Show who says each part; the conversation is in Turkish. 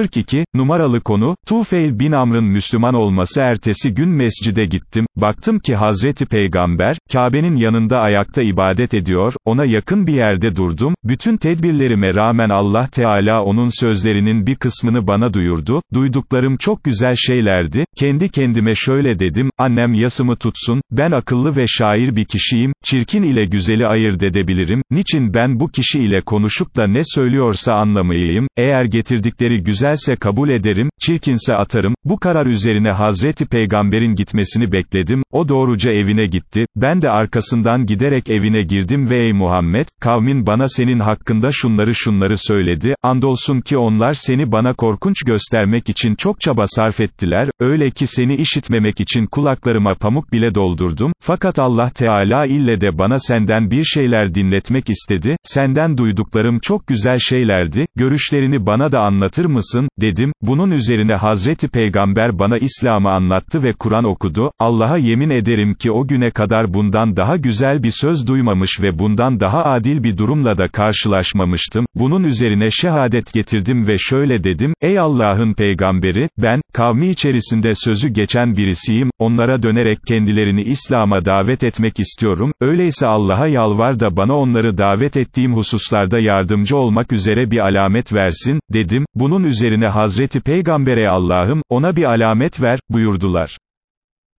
Speaker 1: 42, numaralı konu, Tufeil bin Amr'ın Müslüman olması ertesi gün mescide gittim, baktım ki Hazreti Peygamber, Kabe'nin yanında ayakta ibadet ediyor, ona yakın bir yerde durdum, bütün tedbirlerime rağmen Allah Teala onun sözlerinin bir kısmını bana duyurdu, duyduklarım çok güzel şeylerdi, kendi kendime şöyle dedim, annem yasımı tutsun, ben akıllı ve şair bir kişiyim, çirkin ile güzeli ayırt edebilirim, niçin ben bu kişi ile konuşup da ne söylüyorsa anlamayayım, eğer getirdikleri güzelse kabul ederim, çirkinse atarım, bu karar üzerine Hazreti Peygamber'in gitmesini bekledim, o doğruca evine gitti, ben de arkasından giderek evine girdim ve ey Muhammed, kavmin bana senin hakkında şunları şunları söyledi, andolsun ki onlar seni bana korkunç göstermek için çok çaba sarf ettiler, öyle ki seni işitmemek için kulaklarıma pamuk bile doldurdum, fakat Allah Teala ille de bana senden bir şeyler dinletmek istedi, senden duyduklarım çok güzel şeylerdi, görüşlerini bana da anlatır mısın, dedim, bunun üzerine Hazreti Peygamber bana İslam'ı anlattı ve Kur'an okudu, Allah'a yemin ederim ki o güne kadar bundan daha güzel bir söz duymamış ve bundan daha adil bir durumla da karşılaşmamıştım, bunun üzerine şehadet getirdim ve şöyle dedim, ey Allah'ın peygamberi, ben, kavmi içerisinde sözü geçen birisiyim, onlara dönerek kendilerini İslam'a davet etmek istiyorum, öyleyse Allah'a yalvar da bana onları davet ettiğim hususlarda yardımcı olmak üzere bir alamet versin, dedim, bunun üzerine Hazreti Peygamber'e Allah'ım, ona bir alamet ver, buyurdular.